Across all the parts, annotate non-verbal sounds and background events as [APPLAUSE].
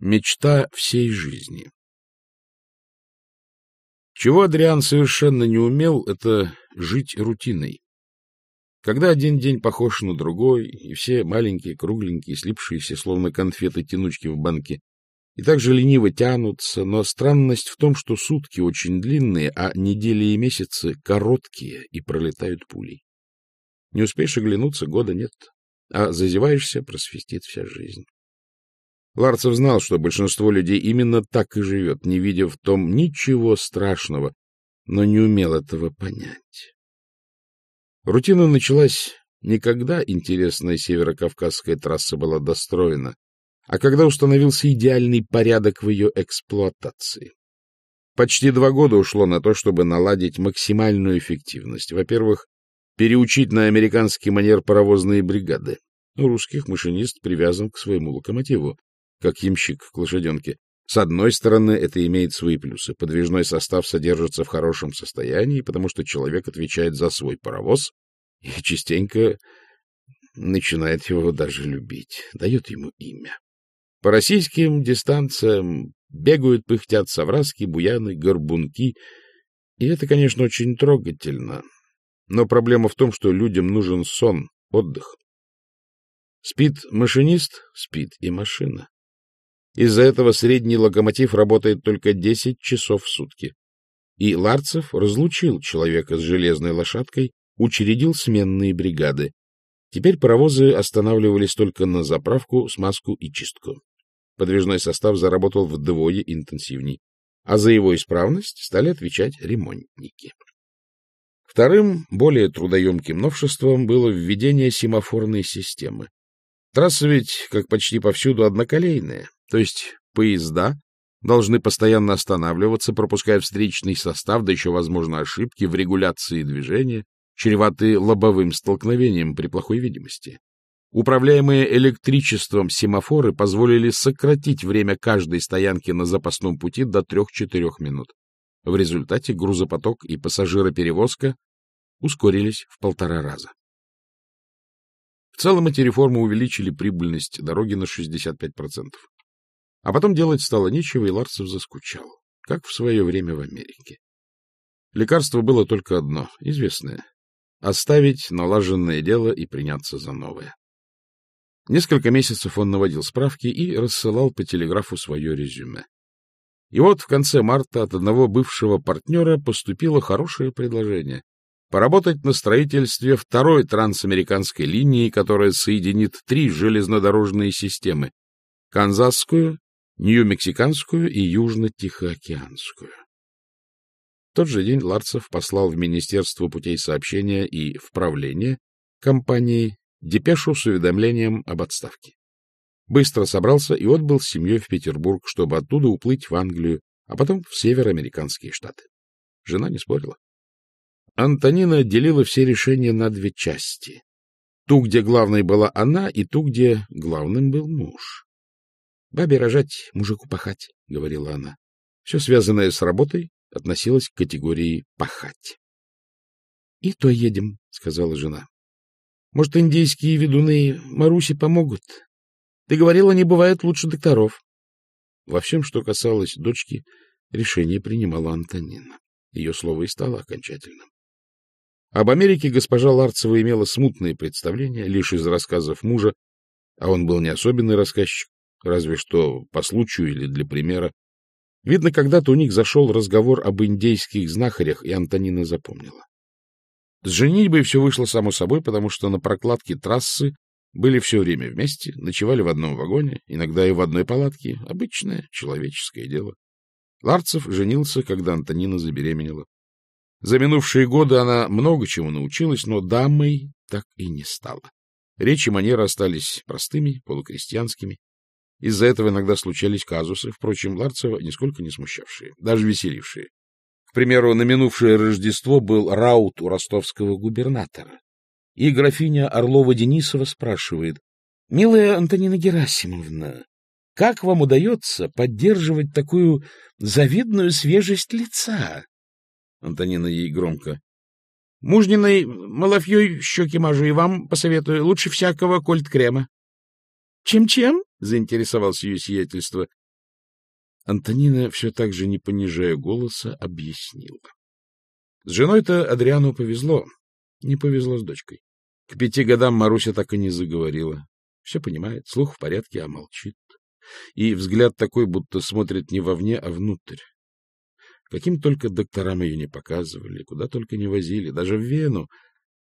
Мечта всей жизни. Чего Адриан совершенно не умел, это жить рутиной. Когда один день похож на другой, и все маленькие, кругленькие, слипшиеся, словно конфеты-тянучки в банке, и также лениво тянутся, но странность в том, что сутки очень длинные, а недели и месяцы короткие и пролетают пулей. Не успеешь оглянуться, года нет, а зазеваешься, просвистит вся жизнь. Ларцев знал, что большинство людей именно так и живет, не видя в том ничего страшного, но не умел этого понять. Рутина началась не когда интересная северокавказская трасса была достроена, а когда установился идеальный порядок в ее эксплуатации. Почти два года ушло на то, чтобы наладить максимальную эффективность. Во-первых, переучить на американский манер паровозные бригады. Русских машинист привязан к своему локомотиву как ямщик к лошаденке. С одной стороны, это имеет свои плюсы. Подвижной состав содержится в хорошем состоянии, потому что человек отвечает за свой паровоз и частенько начинает его даже любить, дает ему имя. По российским дистанциям бегают, пыхтят совраски, буяны, горбунки, и это, конечно, очень трогательно. Но проблема в том, что людям нужен сон, отдых. Спит машинист, спит и машина. Из-за этого средний локомотив работает только 10 часов в сутки. И Ларцев разлучил человека с железной лошадкой, учредил сменные бригады. Теперь паровозы останавливались только на заправку, смазку и чистку. Подвижной состав заработал вдвое интенсивней, а за его исправность стали отвечать ремонтники. Вторым, более трудоемким новшеством было введение семафорной системы. Трасса ведь, как почти повсюду, одноколейная, то есть поезда должны постоянно останавливаться, пропуская встречный состав, да еще, возможно, ошибки в регуляции движения, чреватые лобовым столкновением при плохой видимости. Управляемые электричеством семафоры позволили сократить время каждой стоянки на запасном пути до 3-4 минут. В результате грузопоток и пассажироперевозка ускорились в полтора раза. В целом эти реформы увеличили прибыльность дороги на 65%. А потом делать стало нечего, и Ларцев заскучал, как в свое время в Америке. Лекарство было только одно, известное — оставить налаженное дело и приняться за новое. Несколько месяцев он наводил справки и рассылал по телеграфу свое резюме. И вот в конце марта от одного бывшего партнера поступило хорошее предложение — поработать на строительстве второй трансамериканской линии, которая соединит три железнодорожные системы — Канзасскую, Нью-Мексиканскую и Южно-Тихоокеанскую. В тот же день Ларцев послал в Министерство путей сообщения и вправления компании депешу с уведомлением об отставке. Быстро собрался и отбыл с семьей в Петербург, чтобы оттуда уплыть в Англию, а потом в североамериканские штаты. Жена не спорила. Антонина делила все решения на две части. Ту, где главной была она, и ту, где главным был муж. — Бабе рожать, мужику пахать, — говорила она. Все связанное с работой относилось к категории «пахать». — И то едем, — сказала жена. — Может, индийские ведуны Маруси помогут? Ты говорила, не бывает лучше докторов. Во всем, что касалось дочки, решение принимала Антонина. Ее слово и стало окончательным. Об Америке госпожа Ларцева имела смутные представления лишь из рассказов мужа, а он был не особенный рассказчик, разве что по случаю или для примера. Видно, когда-то у них зашел разговор об индейских знахарях, и Антонина запомнила. С женитьбой все вышло само собой, потому что на прокладке трассы были все время вместе, ночевали в одном вагоне, иногда и в одной палатке. Обычное человеческое дело. Ларцев женился, когда Антонина забеременела. За минувшие годы она много чему научилась, но дамой так и не стала. Речи манеры остались простыми, полукрестьянскими. Из-за этого иногда случались казусы, впрочем, Ларцева нисколько не смущавшие, даже веселившие. К примеру, на минувшее Рождество был раут у ростовского губернатора. И графиня Орлова-Денисова спрашивает, — Милая Антонина Герасимовна, как вам удается поддерживать такую завидную свежесть лица? Антонина ей громко. — Мужниной малафьей щеки мажу, и вам посоветую лучше всякого кольт-крема. Чем — Чем-чем? — заинтересовался ее сиятельство. Антонина, все так же не понижая голоса, объяснила. С женой-то Адриану повезло, не повезло с дочкой. К пяти годам Маруся так и не заговорила. Все понимает, слух в порядке, а молчит. И взгляд такой, будто смотрит не вовне, а внутрь. Каким только докторам ее не показывали, куда только не возили, даже в Вену.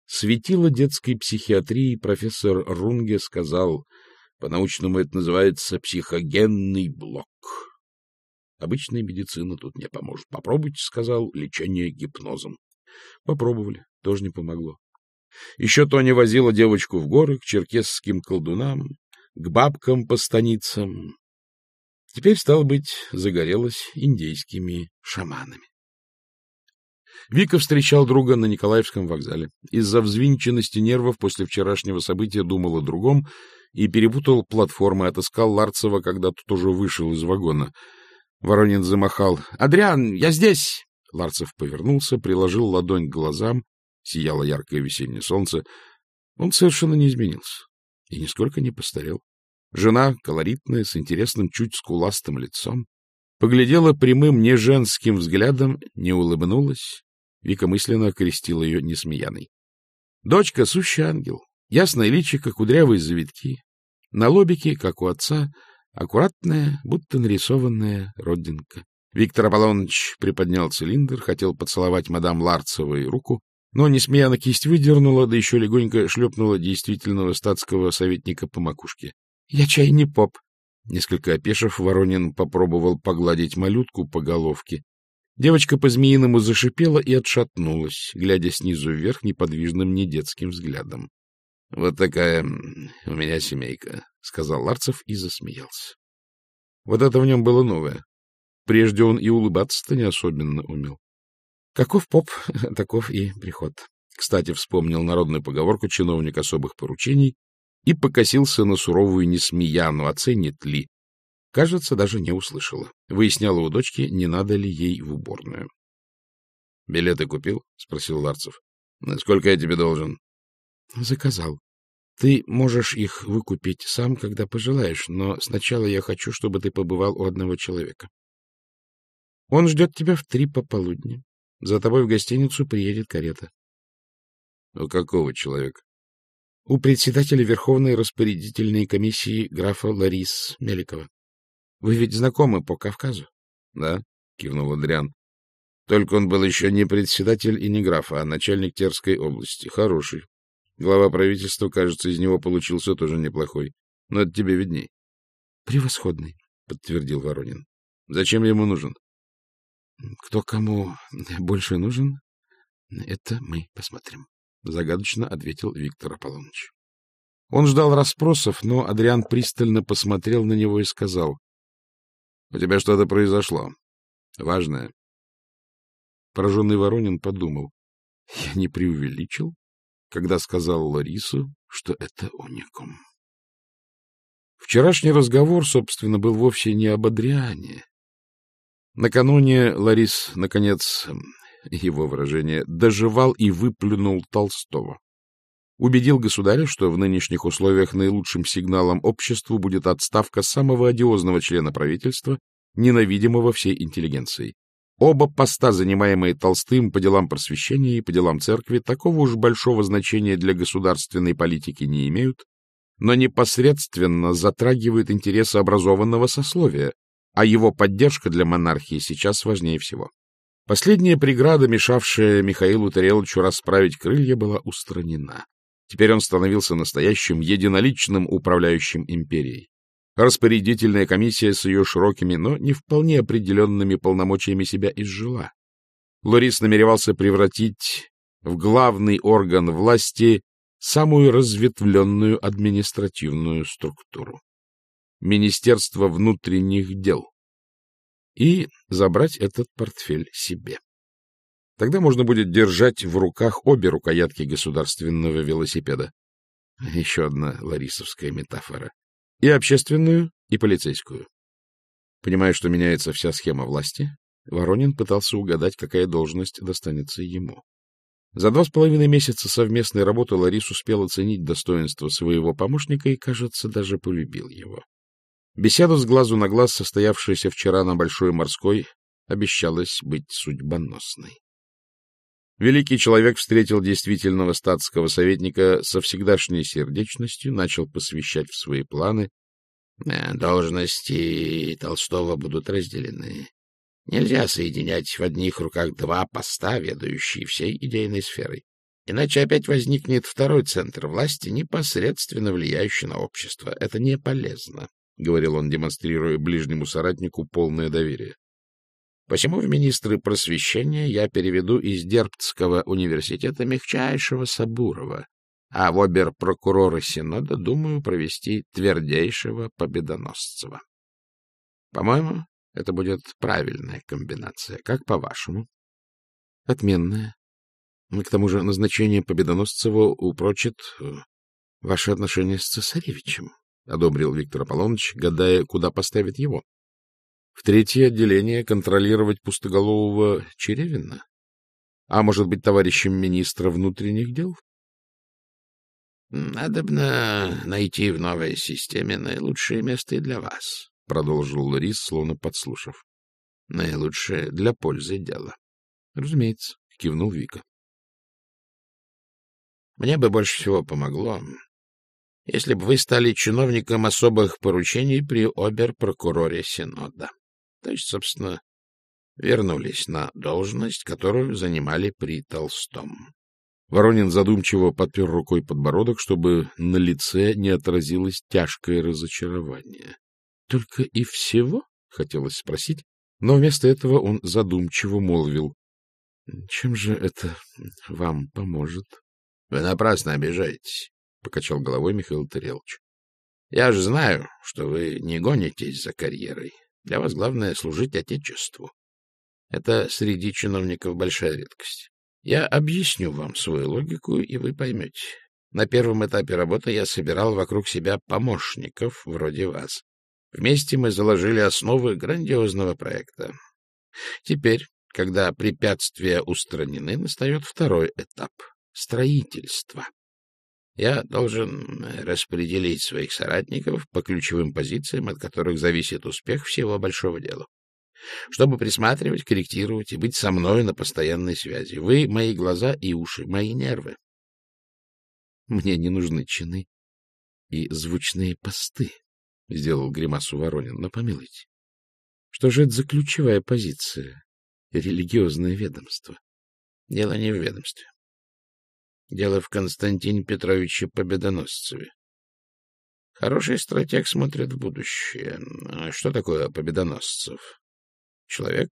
Светило детской психиатрии профессор Рунге сказал, по-научному это называется психогенный блок. Обычная медицина тут не поможет. Попробуйте, сказал, лечение гипнозом. Попробовали, тоже не помогло. Еще Тони возила девочку в горы, к черкесским колдунам, к бабкам по станицам. Теперь, стало быть, загорелась индейскими шаманами. Вика встречал друга на Николаевском вокзале. Из-за взвинченности нервов после вчерашнего события думал о другом и перепутал платформы, отыскал Ларцева, когда тот уже вышел из вагона. Воронин замахал. — Адриан, я здесь! Ларцев повернулся, приложил ладонь к глазам. Сияло яркое весеннее солнце. Он совершенно не изменился и нисколько не постарел. Жена, колоритная, с интересным, чуть скуластым лицом, поглядела прямым, не женским взглядом, не улыбнулась. Вика мысленно окрестила ее несмеяной. Дочка — сущий ангел, ясное личико, кудрявые завитки, на лобике, как у отца, аккуратная, будто нарисованная родинка. Виктор Аполлоныч приподнял цилиндр, хотел поцеловать мадам Ларцевой руку, но, несмеяно, кисть выдернула, да еще легонько шлепнула действительного статского советника по макушке. — Я чай не поп. Несколько опешив, Воронин попробовал погладить малютку по головке. Девочка по-змеиному зашипела и отшатнулась, глядя снизу вверх неподвижным недетским взглядом. — Вот такая у меня семейка, — сказал Ларцев и засмеялся. Вот это в нем было новое. Прежде он и улыбаться-то не особенно умел. Каков поп, [LAUGHS] таков и приход. Кстати, вспомнил народную поговорку чиновник особых поручений и покосился на суровую несмеяну, оценит ли. Кажется, даже не услышала. Выясняла у дочки, не надо ли ей в уборную. — Билеты купил? — спросил Ларцев. — Сколько я тебе должен? — Заказал. Ты можешь их выкупить сам, когда пожелаешь, но сначала я хочу, чтобы ты побывал у одного человека. Он ждет тебя в три пополудни. За тобой в гостиницу приедет карета. — У какого человека? — У председателя Верховной распорядительной комиссии графа Ларис Меликова. Вы ведь знакомы по Кавказу? — Да, — кивнул Адриан. — Только он был еще не председатель и не граф, а начальник Терской области. Хороший. Глава правительства, кажется, из него получился тоже неплохой. Но это тебе видней. — Превосходный, — подтвердил Воронин. — Зачем ему нужен? Кто кому больше нужен, это мы посмотрим, — загадочно ответил Виктор Аполлоныч. Он ждал расспросов, но Адриан пристально посмотрел на него и сказал. — У тебя что-то произошло. Важное. Пораженный Воронин подумал. Я не преувеличил, когда сказал Ларису, что это уникум. Вчерашний разговор, собственно, был вовсе не об Адриане, Накануне Ларис, наконец, его выражение, доживал и выплюнул Толстого. Убедил государя, что в нынешних условиях наилучшим сигналом обществу будет отставка самого одиозного члена правительства, ненавидимого всей интеллигенцией. Оба поста, занимаемые Толстым по делам просвещения и по делам церкви, такого уж большого значения для государственной политики не имеют, но непосредственно затрагивают интересы образованного сословия, а его поддержка для монархии сейчас важнее всего. Последняя преграда, мешавшая Михаилу Тареловичу расправить крылья, была устранена. Теперь он становился настоящим единоличным управляющим империей. Распорядительная комиссия с ее широкими, но не вполне определенными полномочиями себя изжила. Лорис намеревался превратить в главный орган власти самую разветвленную административную структуру. Министерство внутренних дел и забрать этот портфель себе. Тогда можно будет держать в руках обе рукоятки государственного велосипеда. Еще одна ларисовская метафора. И общественную, и полицейскую. Понимая, что меняется вся схема власти, Воронин пытался угадать, какая должность достанется ему. За два с половиной месяца совместной работы Ларис успел оценить достоинство своего помощника и, кажется, даже полюбил его. Беседа с глазу на глаз, состоявшаяся вчера на Большой морской, обещалась быть судьбоносной. Великий человек встретил действительного статского советника со всегдашней сердечностью, начал посвящать в свои планы. Э, должности Толстого будут разделены. Нельзя соединять в одних руках два поста, ведающие всей идейной сферой. Иначе опять возникнет второй центр власти, непосредственно влияющий на общество. Это не полезно, — говорил он, демонстрируя ближнему соратнику полное доверие. Посему в министры просвещения я переведу из Дербцкого университета мягчайшего Сабурова, а в обер-прокурора Синода думаю провести твердейшего Победоносцева. По-моему, это будет правильная комбинация. Как по-вашему? Отменная. К тому же назначение Победоносцева упрочит э, ваши отношения с цесаревичем, — одобрил Виктор Аполлоныч, гадая, куда поставит его. В третье отделение контролировать пустоголового Черевина? А может быть, товарищем министра внутренних дел? Надобно найти в новой системе наилучшее место и для вас, — продолжил Ларис, словно подслушав. — Наилучшее для пользы дела. — Разумеется, — кивнул Вика. — Мне бы больше всего помогло, если бы вы стали чиновником особых поручений при обер-прокуроре Синода. То есть, собственно, вернулись на должность, которую занимали при Толстом. Воронин задумчиво подпер рукой подбородок, чтобы на лице не отразилось тяжкое разочарование. — Только и всего? — хотелось спросить, но вместо этого он задумчиво молвил. — Чем же это вам поможет? — Вы напрасно обижаетесь, — покачал головой Михаил Тарелович. — Я же знаю, что вы не гонитесь за карьерой. Для вас главное — служить Отечеству. Это среди чиновников большая редкость. Я объясню вам свою логику, и вы поймете. На первом этапе работы я собирал вокруг себя помощников, вроде вас. Вместе мы заложили основы грандиозного проекта. Теперь, когда препятствия устранены, настает второй этап — строительство. Я должен распределить своих соратников по ключевым позициям, от которых зависит успех всего большого дела. Чтобы присматривать, корректировать и быть со мной на постоянной связи. Вы — мои глаза и уши, мои нервы. Мне не нужны чины и звучные посты, — сделал гримасу Воронин. Но помилуйте, что же это за ключевая позиция? Религиозное ведомство. Дело не в ведомстве. Дело в Константине Петровиче Победоносцеве. Хороший стратег смотрит в будущее. А что такое Победоносцев? Человек,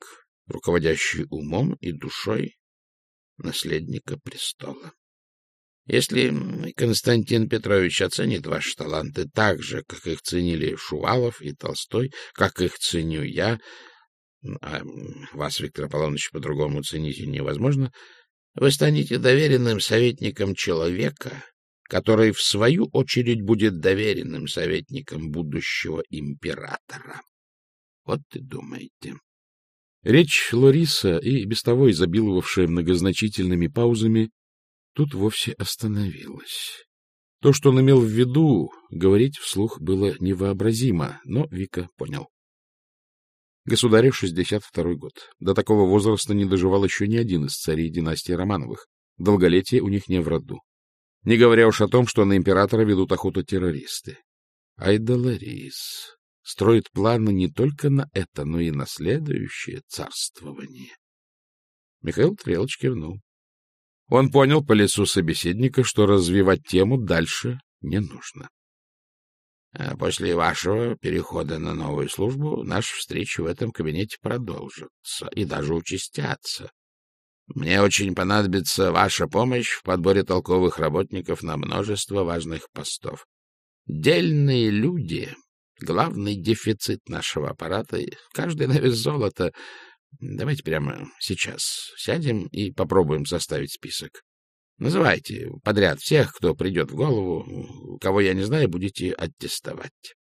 руководящий умом и душой наследника престола. Если Константин Петрович оценит ваши таланты так же, как их ценили Шувалов и Толстой, как их ценю я, а вас, Виктор Аполлоныч, по-другому ценить невозможно, вы станете доверенным советником человека, который, в свою очередь, будет доверенным советником будущего императора. Вот и думаете. Речь Лориса, и без того изобиловавшая многозначительными паузами, тут вовсе остановилась. То, что он имел в виду, говорить вслух было невообразимо, но Вика понял. Государю 62 год. До такого возраста не доживал еще ни один из царей династии Романовых. Долголетие у них не в роду. Не говоря уж о том, что на императора ведут охоту террористы. Айдаларис строит планы не только на это, но и на следующее царствование. Михаил Трелыч кивнул. Он понял по лицу собеседника, что развивать тему дальше не нужно. А после вашего перехода на новую службу наши встречи в этом кабинете продолжатся и даже участятся. Мне очень понадобится ваша помощь в подборе толковых работников на множество важных постов. Дельные люди — главный дефицит нашего аппарата. Каждый на вес золота. Давайте прямо сейчас сядем и попробуем составить список. Называйте подряд всех, кто придет в голову, кого я не знаю, будете аттестовать.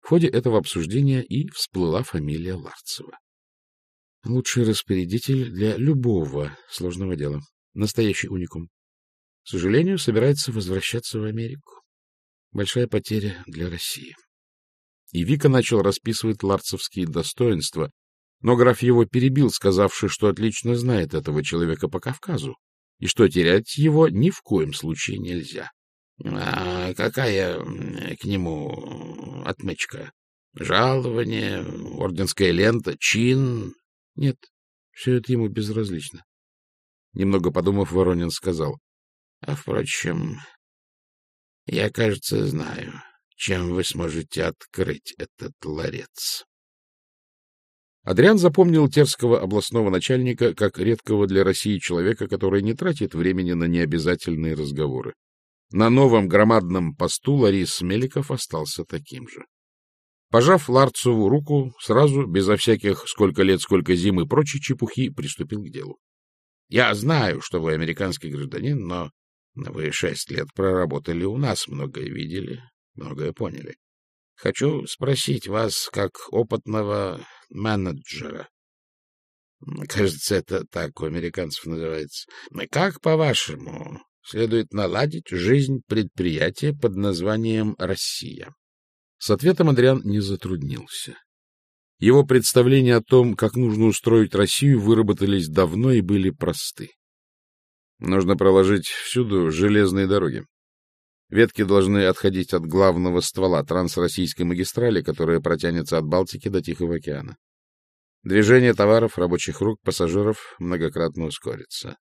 В ходе этого обсуждения и всплыла фамилия Ларцева. Лучший распорядитель для любого сложного дела. Настоящий уникум. К сожалению, собирается возвращаться в Америку. Большая потеря для России. и Вика начал расписывать ларцевские достоинства, но граф его перебил, сказавший, что отлично знает этого человека по Кавказу, и что терять его ни в коем случае нельзя. — А какая к нему отмычка? Жалование, орденская лента, чин? — Нет, все это ему безразлично. Немного подумав, Воронин сказал. — А, впрочем, я, кажется, знаю, чем вы сможете открыть этот ларец. Адриан запомнил терского областного начальника как редкого для России человека, который не тратит времени на необязательные разговоры. На новом громадном посту Ларис Меликов остался таким же. Пожав Ларцеву руку, сразу, безо всяких сколько лет, сколько зим и прочей чепухи, приступил к делу. — Я знаю, что вы американский гражданин, но вы шесть лет проработали у нас, многое видели, многое поняли. Хочу спросить вас, как опытного менеджера. Кажется, это так у американцев называется. Как, по-вашему, следует наладить жизнь предприятия под названием «Россия»? С ответом Адриан не затруднился. Его представления о том, как нужно устроить Россию, выработались давно и были просты. Нужно проложить всюду железные дороги. Ветки должны отходить от главного ствола трансроссийской магистрали, которая протянется от Балтики до Тихого океана. Движение товаров, рабочих рук, пассажиров многократно ускорится.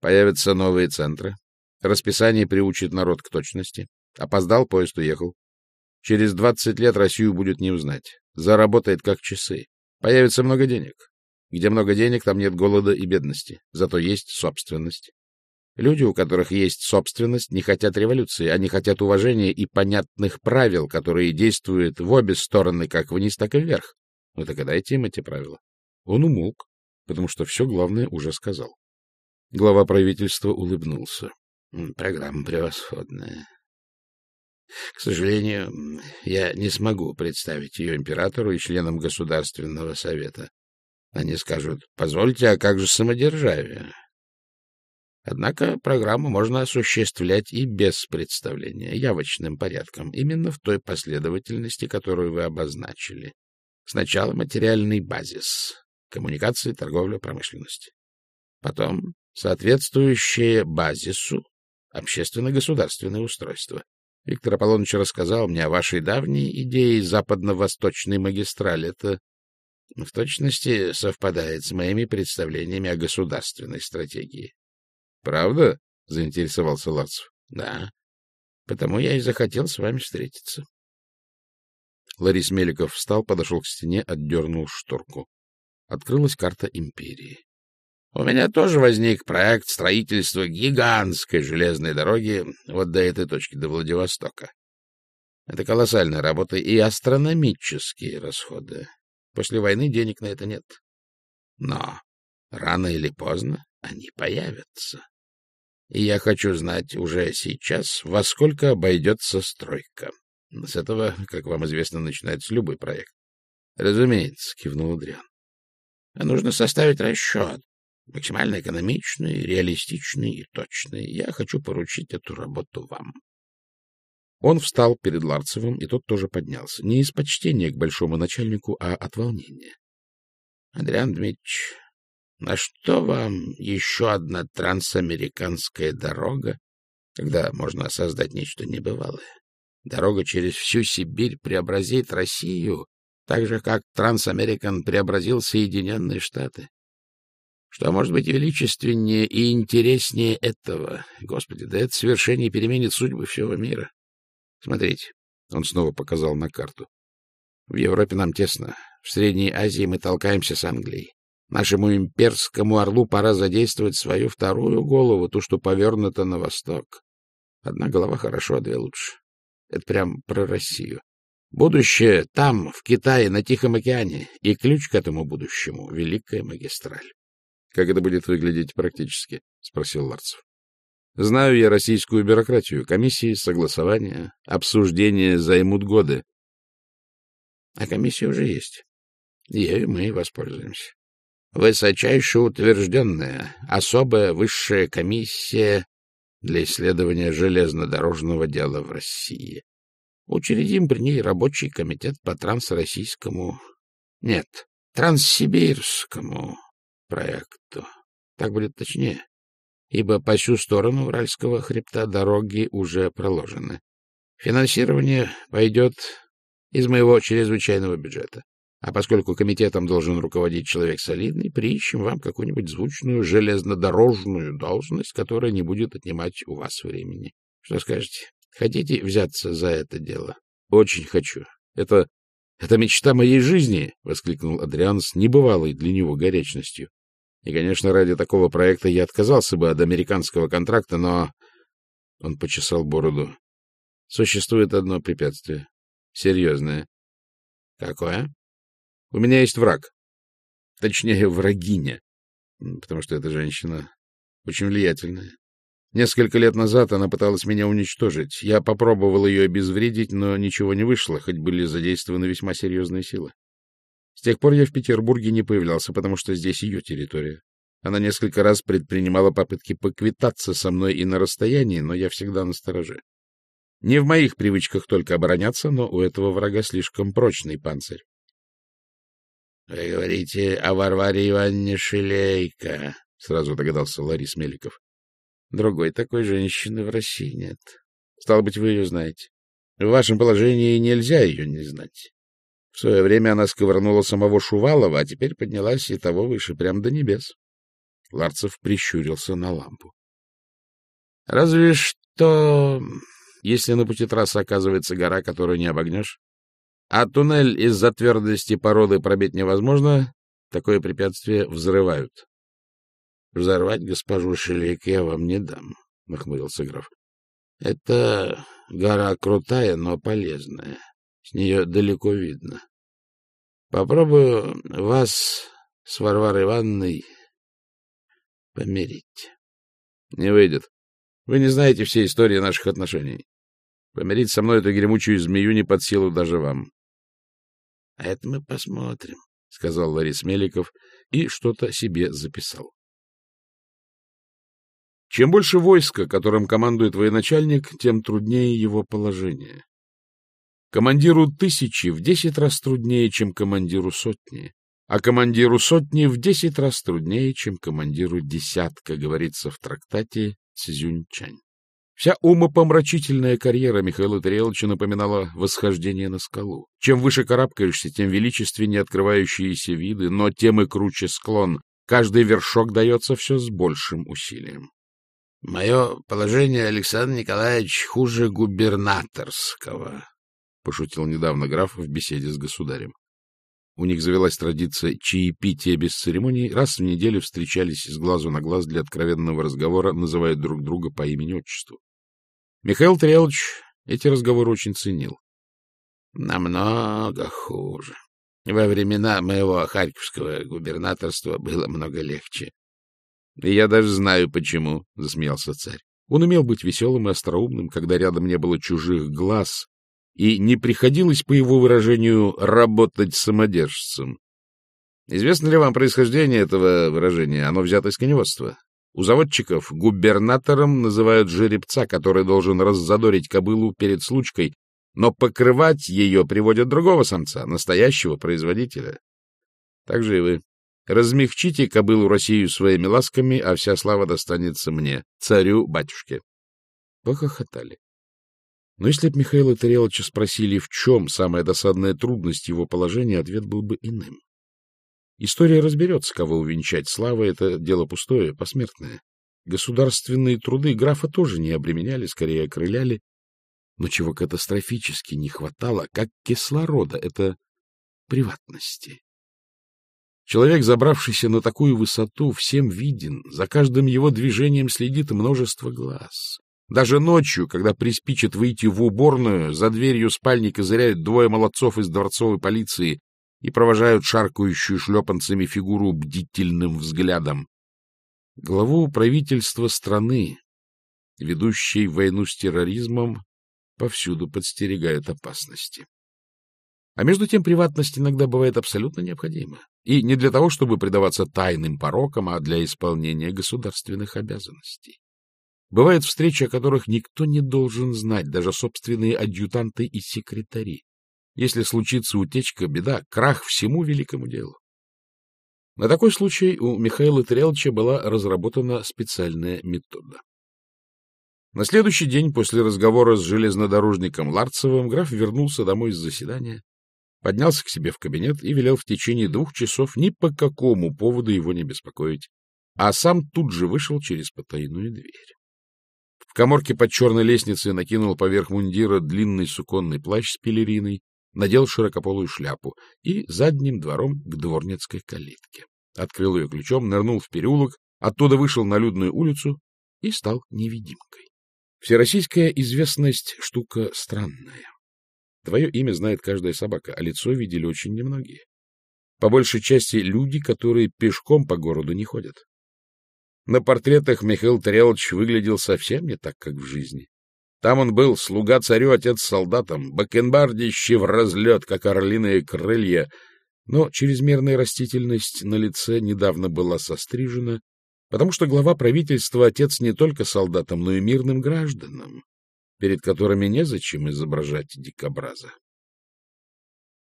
Появятся новые центры. Расписание приучит народ к точности. Опоздал, поезд уехал. Через 20 лет Россию будет не узнать. Заработает как часы. Появится много денег. Где много денег, там нет голода и бедности. Зато есть собственность. Люди, у которых есть собственность, не хотят революции, они хотят уважения и понятных правил, которые действуют в обе стороны, как вниз, так и вверх. Ну так и дайте им эти правила. Он умолк, потому что все главное уже сказал. Глава правительства улыбнулся. Программа превосходная. К сожалению, я не смогу представить ее императору и членам Государственного совета. Они скажут, позвольте, а как же самодержавие? Однако программу можно осуществлять и без представления, явочным порядком, именно в той последовательности, которую вы обозначили. Сначала материальный базис — коммуникации, торговля, промышленность. Потом соответствующее базису общественно-государственное устройство. Виктор Аполлоныч рассказал мне о вашей давней идее западно-восточной магистрали. Это в точности совпадает с моими представлениями о государственной стратегии. Правда? — заинтересовался Ларцев. — Да. Потому я и захотел с вами встретиться. Ларис Меликов встал, подошел к стене, отдернул шторку. Открылась карта империи. У меня тоже возник проект строительства гигантской железной дороги вот до этой точки, до Владивостока. Это колоссальная работа и астрономические расходы. После войны денег на это нет. Но рано или поздно они появятся. И я хочу знать уже сейчас, во сколько обойдется стройка. С этого, как вам известно, начинается любой проект. — Разумеется, — кивнул Адриан. — Нужно составить расчет, максимально экономичный, реалистичный и точный. Я хочу поручить эту работу вам. Он встал перед Ларцевым, и тот тоже поднялся. Не из почтения к большому начальнику, а от волнения. — Адриан Дмитриевич, на что вам еще одна трансамериканская дорога, когда можно создать нечто небывалое? Дорога через всю Сибирь преобразит Россию, так же, как Трансамерикан преобразил Соединенные Штаты. Что может быть величественнее и интереснее этого? Господи, да это совершение переменит судьбы всего мира. Смотрите, он снова показал на карту. В Европе нам тесно. В Средней Азии мы толкаемся с Англией. Нашему имперскому орлу пора задействовать свою вторую голову, ту, что повернута на восток. Одна голова хорошо, а две лучше. Это прям про Россию. Будущее там, в Китае, на Тихом океане, и ключ к этому будущему — Великая магистраль. — Как это будет выглядеть практически? — спросил Ларцев. — Знаю я российскую бюрократию. Комиссии, согласования, обсуждения займут годы. — А комиссия уже есть. Ею мы и воспользуемся высочайше утвержденная, особая высшая комиссия для исследования железнодорожного дела в России. Учредим при ней рабочий комитет по трансроссийскому... Нет, транссибирскому проекту. Так будет точнее, ибо по всю сторону Уральского хребта дороги уже проложены. Финансирование пойдет из моего чрезвычайного бюджета. А поскольку комитетом должен руководить человек солидный, приищем вам какую-нибудь звучную железнодорожную должность, которая не будет отнимать у вас времени. Что скажете? Хотите взяться за это дело? — Очень хочу. Это... это мечта моей жизни! — воскликнул Адриан с небывалой для него горячностью. И, конечно, ради такого проекта я отказался бы от американского контракта, но... Он почесал бороду. Существует одно препятствие. Серьезное. — Какое? У меня есть враг. Точнее, врагиня. Потому что эта женщина очень влиятельная. Несколько лет назад она пыталась меня уничтожить. Я попробовал ее обезвредить, но ничего не вышло, хоть были задействованы весьма серьезные силы. С тех пор я в Петербурге не появлялся, потому что здесь ее территория. Она несколько раз предпринимала попытки поквитаться со мной и на расстоянии, но я всегда настороже. Не в моих привычках только обороняться, но у этого врага слишком прочный панцирь. — Вы говорите о Варваре Ивановне Шилейко, — сразу догадался Ларис Меликов. — Другой такой женщины в России нет. Стало быть, вы ее знаете. В вашем положении нельзя ее не знать. В свое время она сковырнула самого Шувалова, а теперь поднялась и того выше, прямо до небес. Ларцев прищурился на лампу. — Разве что, если на пути трассы оказывается гора, которую не обогнешь, а туннель из-за твердости породы пробить невозможно, такое препятствие взрывают. — Взорвать госпожу Шелик я вам не дам, — нахмурился граф. — Это гора крутая, но полезная. С нее далеко видно. Попробую вас с Варварой Ивановной помирить. — Не выйдет. Вы не знаете всей истории наших отношений. Помирить со мной эту гремучую змею не под силу даже вам. — А это мы посмотрим, — сказал Ларис Меликов и что-то себе записал. Чем больше войска, которым командует военачальник, тем труднее его положение. Командиру тысячи в десять раз труднее, чем командиру сотни, а командиру сотни в десять раз труднее, чем командиру десятка, говорится в трактате Цзюньчань. Вся умопомрачительная карьера Михаила Тареловича напоминала восхождение на скалу. Чем выше карабкаешься, тем величественнее открывающиеся виды, но тем и круче склон. Каждый вершок дается все с большим усилием. — Мое положение, Александр Николаевич, хуже губернаторского, — пошутил недавно граф в беседе с государем. У них завелась традиция чаепития без церемоний, раз в неделю встречались с глазу на глаз для откровенного разговора, называя друг друга по имени-отчеству. Михаил Трелович эти разговоры очень ценил. — Намного хуже. Во времена моего харьковского губернаторства было много легче. — И я даже знаю, почему, — засмеялся царь. Он умел быть веселым и остроумным, когда рядом не было чужих глаз, и не приходилось, по его выражению, работать самодержцем. Известно ли вам происхождение этого выражения? Оно взято из коневодства. У заводчиков губернатором называют жеребца, который должен раззадорить кобылу перед случкой, но покрывать ее приводят другого самца, настоящего производителя. Так же и вы. Размягчите кобылу Россию своими ласками, а вся слава достанется мне, царю-батюшке. Похохотали. Но если б Михаила Тареловича спросили, в чем самая досадная трудность его положения, ответ был бы иным. История разберется, кого увенчать. Слава — это дело пустое, посмертное. Государственные труды графа тоже не обременяли, скорее окрыляли. Но чего катастрофически не хватало, как кислорода, это приватности. Человек, забравшийся на такую высоту, всем виден, за каждым его движением следит множество глаз. Даже ночью, когда приспичит выйти в уборную, за дверью спальни козыряют двое молодцов из дворцовой полиции и провожают шаркающую шлепанцами фигуру бдительным взглядом. Главу правительства страны, ведущей войну с терроризмом, повсюду подстерегают опасности. А между тем приватность иногда бывает абсолютно необходима. И не для того, чтобы предаваться тайным порокам, а для исполнения государственных обязанностей. Бывают встречи, о которых никто не должен знать, даже собственные адъютанты и секретари. Если случится утечка, беда, крах всему великому делу. На такой случай у Михаила Тареловича была разработана специальная метода. На следующий день после разговора с железнодорожником Ларцевым граф вернулся домой из заседания, поднялся к себе в кабинет и велел в течение двух часов ни по какому поводу его не беспокоить, а сам тут же вышел через потайную дверь. В коморке под черной лестницей накинул поверх мундира длинный суконный плащ с пелериной, надел широкополую шляпу и задним двором к дворницкой калитке. Открыл ее ключом, нырнул в переулок, оттуда вышел на людную улицу и стал невидимкой. Всероссийская известность — штука странная. Твое имя знает каждая собака, а лицо видели очень немногие. По большей части люди, которые пешком по городу не ходят. На портретах Михаил Тарелович выглядел совсем не так, как в жизни. Там он был слуга царю, отец солдатам, бакенбардище в разлет, как орлиные крылья. Но чрезмерная растительность на лице недавно была сострижена, потому что глава правительства отец не только солдатам, но и мирным гражданам, перед которыми незачем изображать дикобраза.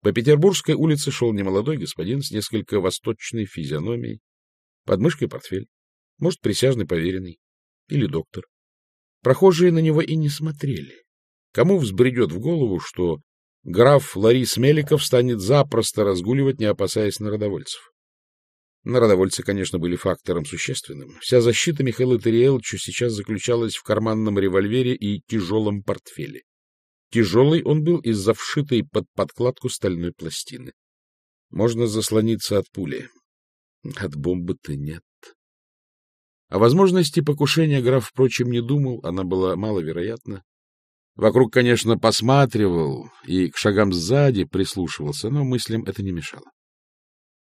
По Петербургской улице шел немолодой господин с несколько восточной физиономией, под мышкой портфель. Может, присяжный поверенный или доктор. Прохожие на него и не смотрели. Кому взбредет в голову, что граф Ларис Меликов станет запросто разгуливать, не опасаясь народовольцев? Народовольцы, конечно, были фактором существенным. Вся защита Михаила Тариэлчу сейчас заключалась в карманном револьвере и тяжелом портфеле. Тяжелый он был из-за вшитой под подкладку стальной пластины. Можно заслониться от пули. От бомбы-то нет. О возможности покушения граф, впрочем, не думал, она была маловероятна. Вокруг, конечно, посматривал и к шагам сзади прислушивался, но мыслям это не мешало.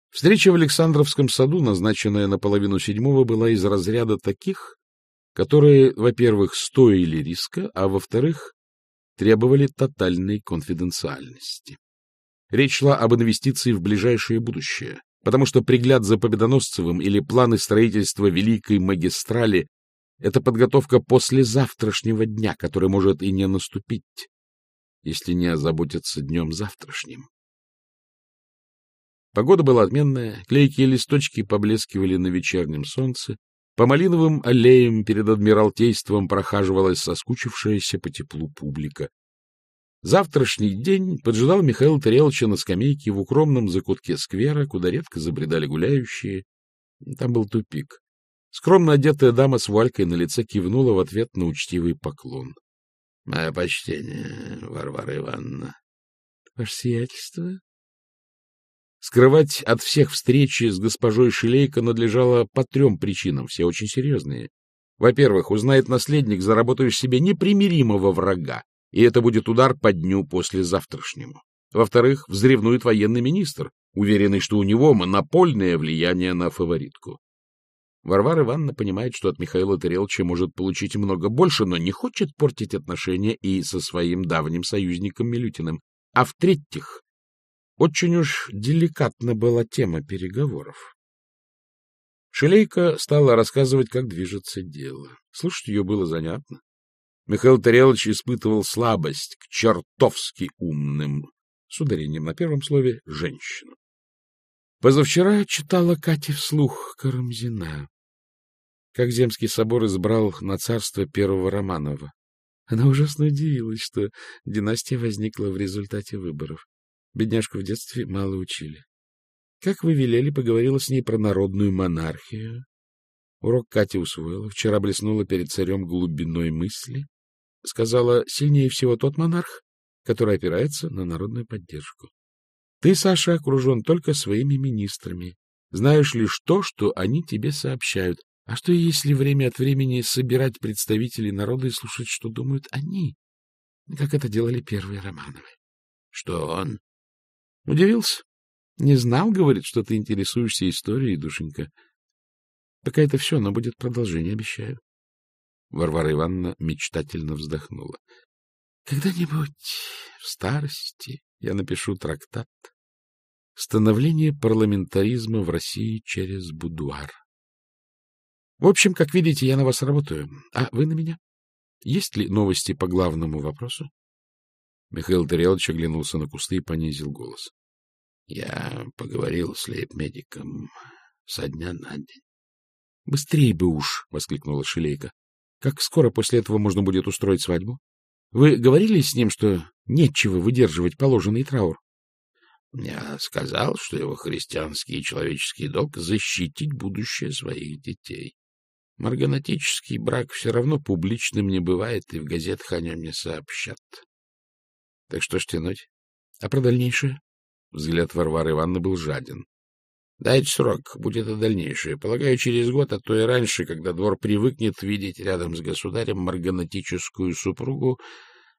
Встреча в Александровском саду, назначенная на половину седьмого, была из разряда таких, которые, во-первых, стоили риска, а во-вторых, требовали тотальной конфиденциальности. Речь шла об инвестиции в ближайшее будущее, потому что пригляд за Победоносцевым или планы строительства Великой магистрали — это подготовка послезавтрашнего дня, который может и не наступить, если не озаботиться днем завтрашним. Погода была отменная, клейкие листочки поблескивали на вечернем солнце, по малиновым аллеям перед Адмиралтейством прохаживалась соскучившаяся по теплу публика. Завтрашний день поджидал Михаил Тареловича на скамейке в укромном закутке сквера, куда редко забредали гуляющие. Там был тупик. Скромно одетая дама с валькой на лице кивнула в ответ на учтивый поклон. — Мое почтение, Варвара Ивановна. — Ваше сиятельство? Скрывать от всех встречи с госпожой Шилейко надлежало по трем причинам, все очень серьезные. Во-первых, узнает наследник, заработаешь себе непримиримого врага, и это будет удар по дню после завтрашнему. Во-вторых, взревнует военный министр, уверенный, что у него монопольное влияние на фаворитку. Варвара Ивановна понимает, что от Михаила Тарелча может получить много больше, но не хочет портить отношения и со своим давним союзником Милютиным. А в-третьих, очень уж деликатна была тема переговоров. Шелейка стала рассказывать, как движется дело. Слушать ее было занятно. Михаил Тарелович испытывал слабость к чертовски умным, с ударением на первом слове «женщину». Позавчера читала Кате вслух Карамзина, как Земский собор избрал на царство первого Романова. Она ужасно удивилась, что династия возникла в результате выборов. Бедняжку в детстве мало учили. Как вы велели, поговорила с ней про народную монархию. Урок Катя усвоила, вчера блеснула перед царем глубиной мысли. Сказала, сильнее всего тот монарх, который опирается на народную поддержку. Ты, Саша, окружен только своими министрами. Знаешь лишь то, что они тебе сообщают. А что, если время от времени собирать представителей народа и слушать, что думают они? Как это делали первые Романовы. Что он? Удивился. Не знал, говорит, что ты интересуешься историей, душенька. Пока это все, но будет продолжение, обещаю. Варвара Ивановна мечтательно вздохнула. Когда-нибудь в старости я напишу трактат «Становление парламентаризма в России через будуар». В общем, как видите, я на вас работаю, а вы на меня. Есть ли новости по главному вопросу? Михаил Тарелович оглянулся на кусты и понизил голос. — Я поговорил с лейб-медиком со дня на день. — Быстрее бы уж! — воскликнула Шилейка. — Как скоро после этого можно будет устроить свадьбу? Вы говорили с ним, что нечего выдерживать положенный траур? Я сказал, что его христианский и человеческий долг — защитить будущее своих детей. Марганатический брак все равно публичным не бывает, и в газетах о нем не сообщат. Так что ж тянуть? А про дальнейшее? Взгляд Варвары Ивановны был жаден. Дайте срок, будет и дальнейшее. Полагаю, через год, а то и раньше, когда двор привыкнет видеть рядом с государем марганатическую супругу,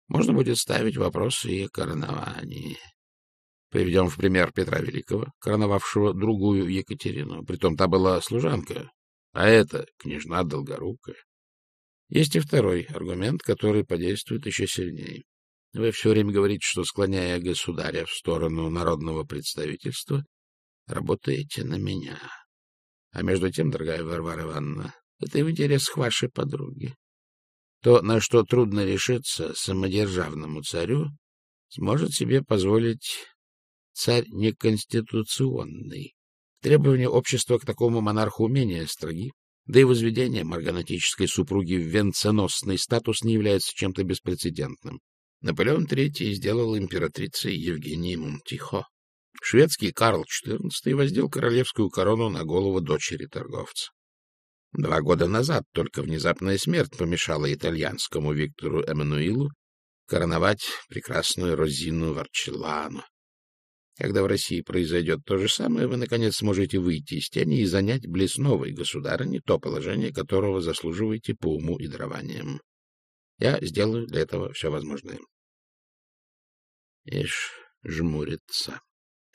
можно будет ставить вопросы и о короновании. Приведем в пример Петра Великого, короновавшего другую Екатерину. Притом та была служанка, а это княжна Долгорукая. Есть и второй аргумент, который подействует еще сильнее. Вы все время говорите, что, склоняя государя в сторону народного представительства, работаете на меня. А между тем, дорогая Варвара Ивановна, это и в интересах вашей подруги. То, на что трудно решиться самодержавному царю, сможет себе позволить царь неконституционный. Требования общества к такому монарху умения строги, да и возведение марганатической супруги в венценосный статус не является чем-то беспрецедентным. Наполеон III сделал императрицей Евгении Монтихо. Шведский Карл XIV воздел королевскую корону на голову дочери торговца. Два года назад только внезапная смерть помешала итальянскому Виктору Эммануилу короновать прекрасную Розину Варчеллану. Когда в России произойдет то же самое, вы, наконец, сможете выйти из тени и занять близ новой государыни то положение, которого заслуживаете по уму и дарованиям. Я сделаю для этого все возможное. Ишь, жмурится.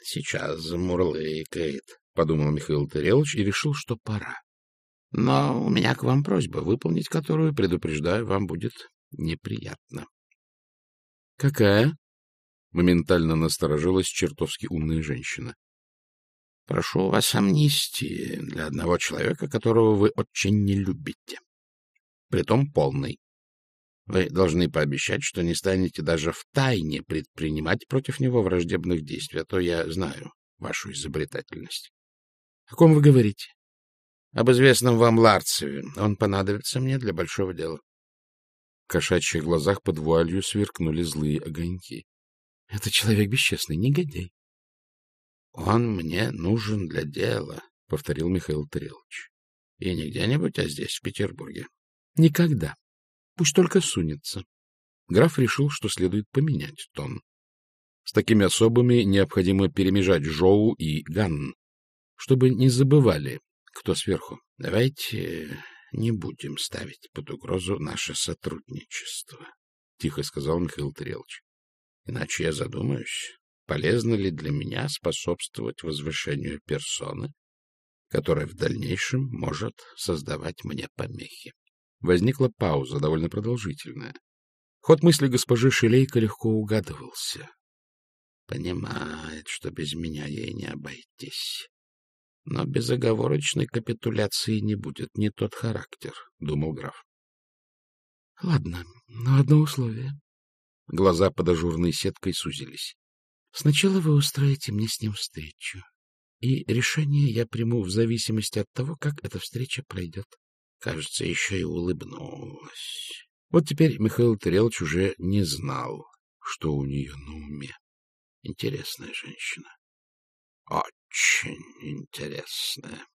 Сейчас замурлыкает, — подумал Михаил Тарелович и решил, что пора. Но у меня к вам просьба, выполнить которую, предупреждаю, вам будет неприятно. — Какая? — моментально насторожилась чертовски умная женщина. — Прошу вас амнистии для одного человека, которого вы очень не любите. Притом полный. Вы должны пообещать, что не станете даже в тайне предпринимать против него враждебных действий, а то я знаю вашу изобретательность. — О ком вы говорите? — Об известном вам Ларцеве. Он понадобится мне для большого дела. В кошачьих глазах под вуалью сверкнули злые огоньки. — Это человек бесчестный, негодяй. — Он мне нужен для дела, — повторил Михаил Тарелович. — И не где-нибудь, а здесь, в Петербурге. — Никогда. Пусть только сунется. Граф решил, что следует поменять тон. С такими особыми необходимо перемежать Жоу и Ганн, чтобы не забывали, кто сверху. — Давайте не будем ставить под угрозу наше сотрудничество, — тихо сказал Михаил Трелович. — Иначе я задумаюсь, полезно ли для меня способствовать возвышению персоны, которая в дальнейшем может создавать мне помехи. Возникла пауза, довольно продолжительная. Ход мысли госпожи Шелейка легко угадывался. Понимает, что без меня ей не обойтись. Но безоговорочной капитуляции не будет, не тот характер, — думал граф. — Ладно, но одно условие. Глаза под ажурной сеткой сузились. — Сначала вы устроите мне с ним встречу, и решение я приму в зависимости от того, как эта встреча пройдет. Кажется, еще и улыбнулась. Вот теперь Михаил Тарелович уже не знал, что у нее на уме. Интересная женщина. Очень интересная.